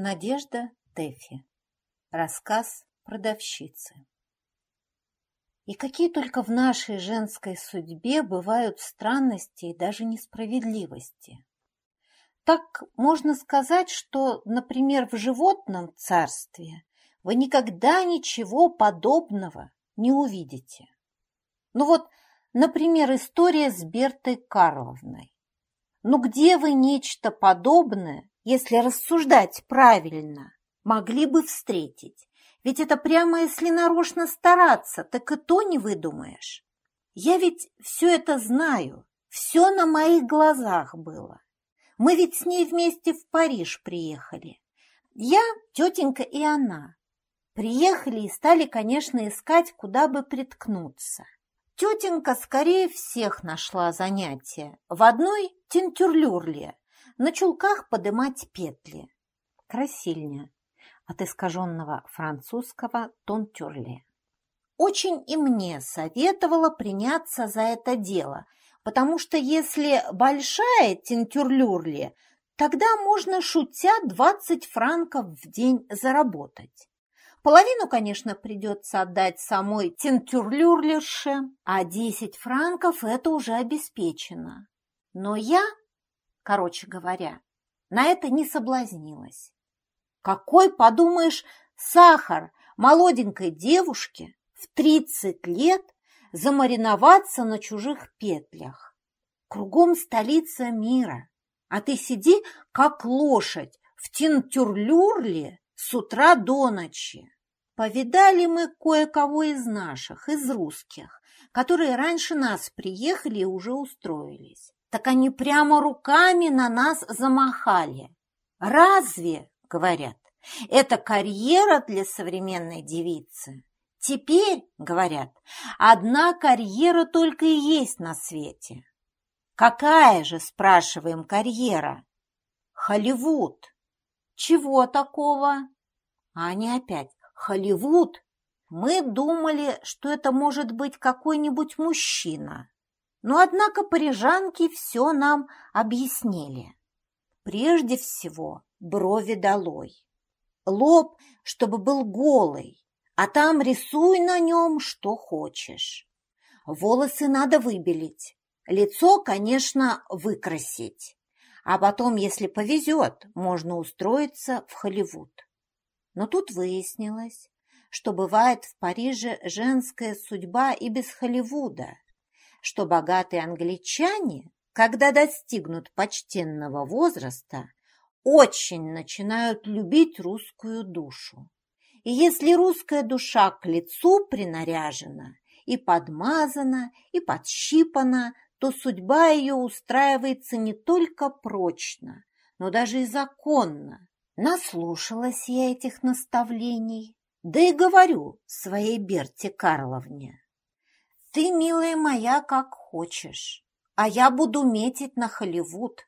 Надежда Тэфи. Рассказ продавщицы. И какие только в нашей женской судьбе бывают странности и даже несправедливости. Так можно сказать, что, например, в животном царстве вы никогда ничего подобного не увидите. Ну вот, например, история с Бертой Карловной. Ну где вы нечто подобное если рассуждать правильно, могли бы встретить. Ведь это прямо если нарочно стараться, так и то не выдумаешь. Я ведь все это знаю, все на моих глазах было. Мы ведь с ней вместе в Париж приехали. Я, тетенька и она. Приехали и стали, конечно, искать, куда бы приткнуться. Тетенька скорее всех нашла занятие в одной тинтюрлюрле, на чулках подымать петли. Красильня. От искаженного французского тонтюрле. Очень и мне советовала приняться за это дело, потому что если большая тинтюрлюрли, тогда можно, шутя, 20 франков в день заработать. Половину, конечно, придется отдать самой тинтюрлюрлерше, а 10 франков это уже обеспечено. Но я короче говоря, на это не соблазнилась. Какой, подумаешь, сахар молоденькой девушке в тридцать лет замариноваться на чужих петлях? Кругом столица мира, а ты сиди, как лошадь, в тинтюрлюрле с утра до ночи. Повидали мы кое-кого из наших, из русских, которые раньше нас приехали и уже устроились так они прямо руками на нас замахали. «Разве, — говорят, — это карьера для современной девицы? Теперь, — говорят, — одна карьера только и есть на свете. Какая же, спрашиваем, карьера? Холливуд. Чего такого? А они опять, Холливуд. Мы думали, что это может быть какой-нибудь мужчина. Но, однако, парижанки все нам объяснили. Прежде всего, брови долой. Лоб, чтобы был голый, а там рисуй на нем, что хочешь. Волосы надо выбелить, лицо, конечно, выкрасить. А потом, если повезет, можно устроиться в Холливуд. Но тут выяснилось, что бывает в Париже женская судьба и без Холливуда что богатые англичане, когда достигнут почтенного возраста, очень начинают любить русскую душу. И если русская душа к лицу принаряжена, и подмазана, и подщипана, то судьба ее устраивается не только прочно, но даже и законно. Наслушалась я этих наставлений, да и говорю своей Берте Карловне. Ты, милая моя, как хочешь, а я буду метить на Холливуд.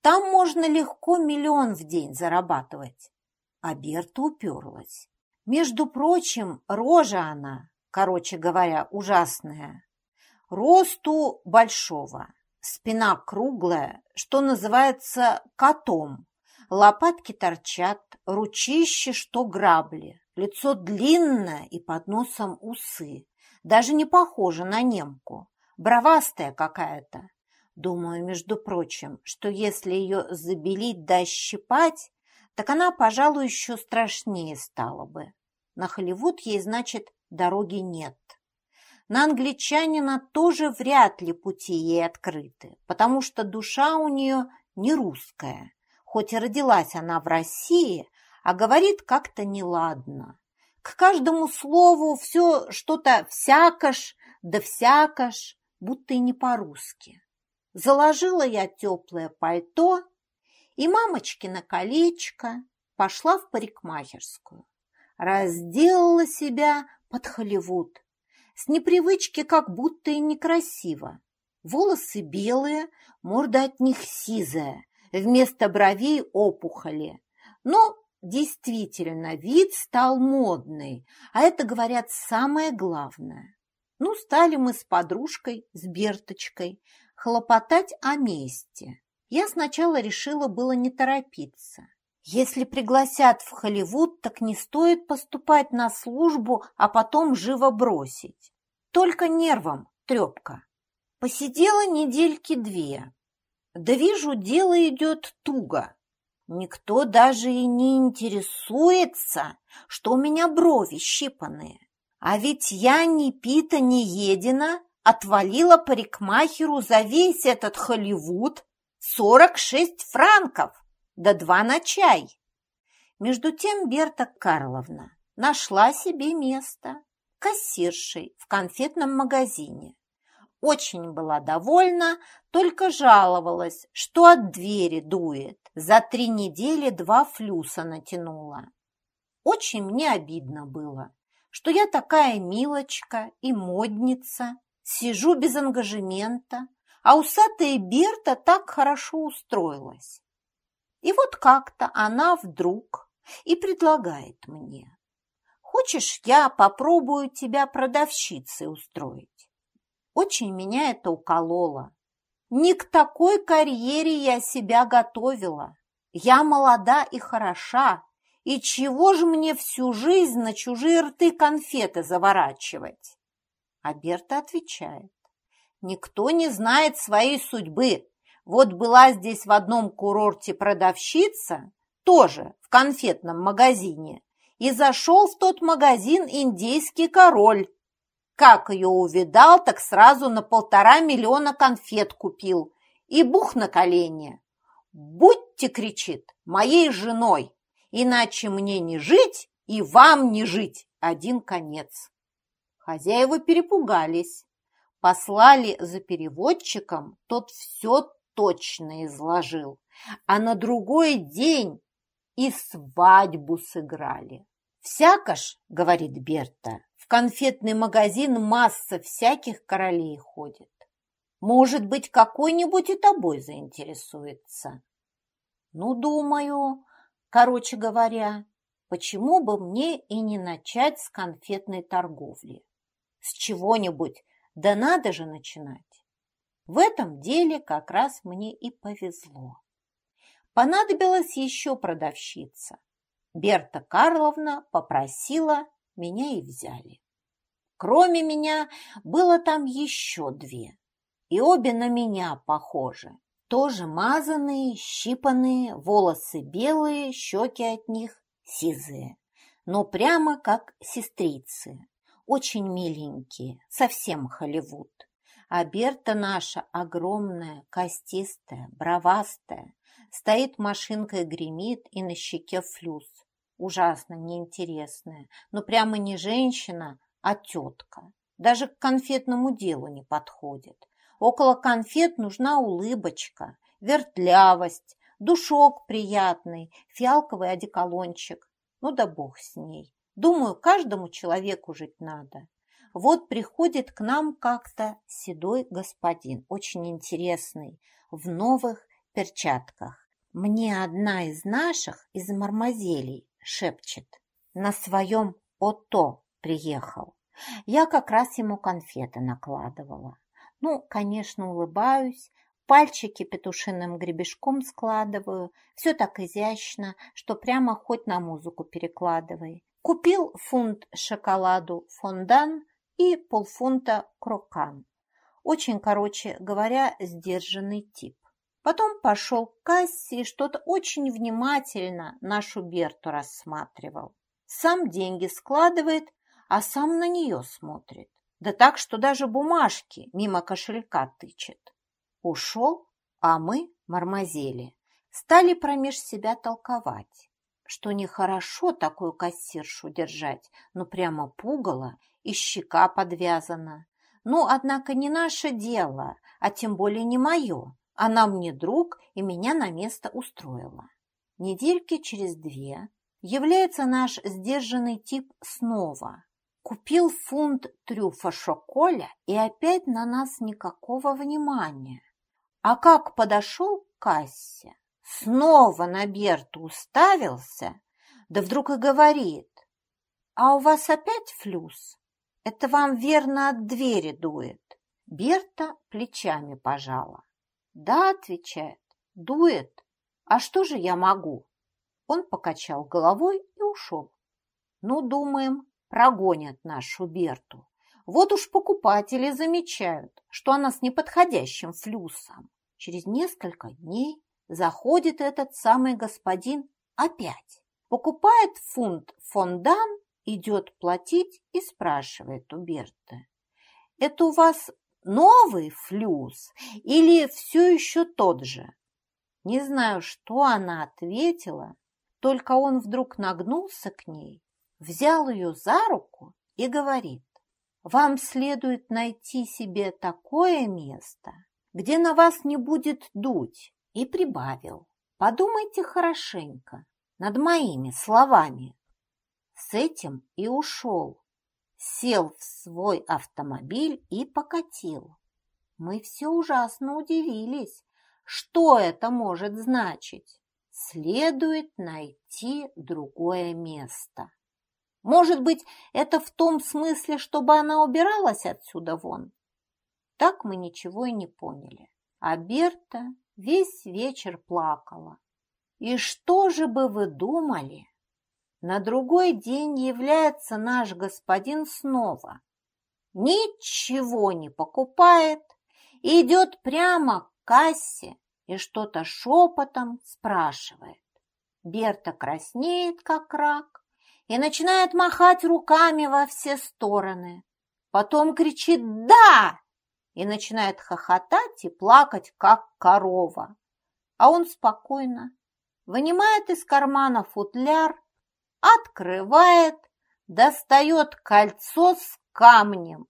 Там можно легко миллион в день зарабатывать. А Берта уперлась. Между прочим, рожа она, короче говоря, ужасная. Росту большого, спина круглая, что называется котом. Лопатки торчат, ручище, что грабли, лицо длинное и под носом усы. Даже не похожа на немку, бровастая какая-то. Думаю, между прочим, что если ее забелить да щипать, так она, пожалуй, еще страшнее стала бы. На Холливуд ей, значит, дороги нет. На англичанина тоже вряд ли пути ей открыты, потому что душа у нее не русская. Хоть и родилась она в России, а говорит как-то неладно. К каждому слову все что-то всякош, да всякош, будто и не по-русски. Заложила я теплое пальто и мамочкино колечко, пошла в парикмахерскую. Разделала себя под Холливуд. С непривычки как будто и некрасиво. Волосы белые, морда от них сизая, вместо бровей опухоли. Но Действительно, вид стал модный, а это, говорят, самое главное. Ну, стали мы с подружкой, с Берточкой, хлопотать о месте. Я сначала решила было не торопиться. Если пригласят в Холливуд, так не стоит поступать на службу, а потом живо бросить. Только нервом трепка. Посидела недельки две. Да вижу, дело идет туго. Никто даже и не интересуется, что у меня брови щипанные. А ведь я ни пита, ни едина отвалила парикмахеру за весь этот Холливуд сорок шесть франков да два на чай. Между тем Берта Карловна нашла себе место кассиршей в конфетном магазине. Очень была довольна, только жаловалась, что от двери дует. За три недели два флюса натянула. Очень мне обидно было, что я такая милочка и модница, сижу без ангажемента, а усатая Берта так хорошо устроилась. И вот как-то она вдруг и предлагает мне. Хочешь, я попробую тебя продавщицей устроить? Очень меня это укололо. Не к такой карьере я себя готовила. Я молода и хороша, и чего же мне всю жизнь на чужие рты конфеты заворачивать? А Берта отвечает, никто не знает своей судьбы. Вот была здесь в одном курорте продавщица, тоже в конфетном магазине, и зашел в тот магазин индейский король. Как ее увидал, так сразу на полтора миллиона конфет купил и бух на колени. «Будьте, — кричит, — моей женой, иначе мне не жить и вам не жить, один конец». Хозяева перепугались, послали за переводчиком, тот все точно изложил, а на другой день и свадьбу сыграли. «Всяко ж, — говорит Берта, — конфетный магазин масса всяких королей ходит. Может быть, какой-нибудь и тобой заинтересуется. Ну, думаю, короче говоря, почему бы мне и не начать с конфетной торговли? С чего-нибудь, да надо же начинать. В этом деле как раз мне и повезло. Понадобилась еще продавщица. Берта Карловна попросила, меня и взяли. Кроме меня было там еще две, и обе на меня похожи. Тоже мазанные, щипанные, волосы белые, щеки от них сизые, но прямо как сестрицы, очень миленькие, совсем Холливуд. А Берта наша огромная, костистая, бровастая, стоит машинкой гремит и на щеке флюс. Ужасно неинтересная, но прямо не женщина, а тетка. Даже к конфетному делу не подходит. Около конфет нужна улыбочка, вертлявость, душок приятный, фиалковый одеколончик. Ну да бог с ней. Думаю, каждому человеку жить надо. Вот приходит к нам как-то седой господин, очень интересный, в новых перчатках. Мне одна из наших, из мармазелей, шепчет. На своем ото приехал. Я как раз ему конфеты накладывала. Ну, конечно, улыбаюсь, пальчики петушиным гребешком складываю. Все так изящно, что прямо хоть на музыку перекладывай. Купил фунт шоколаду фондан и полфунта крокан. Очень, короче говоря, сдержанный тип. Потом пошел к кассе и что-то очень внимательно нашу Берту рассматривал. Сам деньги складывает, а сам на нее смотрит. Да так, что даже бумажки мимо кошелька тычет. Ушел, а мы, мармазели, стали промеж себя толковать, что нехорошо такую кассиршу держать, но прямо пугало и щека подвязана. Ну, однако, не наше дело, а тем более не мое. Она мне друг и меня на место устроила. Недельки через две является наш сдержанный тип снова. Купил фунт трюфа шоколя и опять на нас никакого внимания. А как подошел к кассе, снова на Берту уставился, да вдруг и говорит, «А у вас опять флюс?» Это вам верно от двери дует. Берта плечами пожала. Да, отвечает, дует. А что же я могу? Он покачал головой и ушел. Ну, думаем, прогонят нашу Берту. Вот уж покупатели замечают, что она с неподходящим флюсом. Через несколько дней заходит этот самый господин опять. Покупает фунт фондан, идет платить и спрашивает у Берты. Это у вас новый флюс или все еще тот же? Не знаю, что она ответила, только он вдруг нагнулся к ней, взял ее за руку и говорит, «Вам следует найти себе такое место, где на вас не будет дуть», и прибавил, «Подумайте хорошенько над моими словами». С этим и ушел, сел в свой автомобиль и покатил. Мы все ужасно удивились, что это может значить. Следует найти другое место. Может быть, это в том смысле, чтобы она убиралась отсюда вон? Так мы ничего и не поняли. А Берта весь вечер плакала. И что же бы вы думали? На другой день является наш господин снова. Ничего не покупает, идет прямо к кассе и что-то шепотом спрашивает. Берта краснеет, как рак, и начинает махать руками во все стороны. Потом кричит «Да!» и начинает хохотать и плакать, как корова. А он спокойно вынимает из кармана футляр, открывает, достает кольцо с камнем,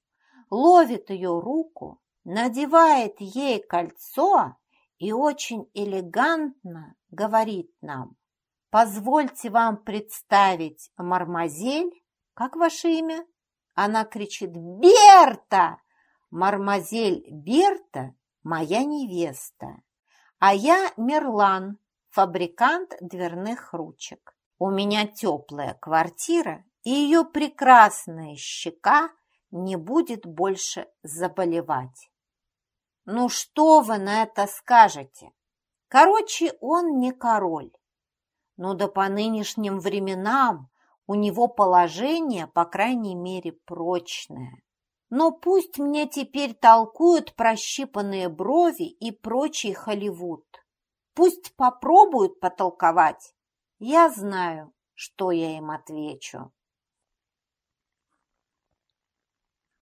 ловит ее руку, надевает ей кольцо и очень элегантно говорит нам, «Позвольте вам представить Мармазель, как ваше имя?» Она кричит «Берта!» Мармазель Берта – моя невеста, а я Мерлан, фабрикант дверных ручек. У меня теплая квартира, и ее прекрасная щека не будет больше заболевать. Ну что вы на это скажете? Короче, он не король. Ну да по нынешним временам у него положение, по крайней мере, прочное. Но пусть мне теперь толкуют прощипанные брови и прочий Холливуд. Пусть попробуют потолковать. Я знаю, что я им отвечу.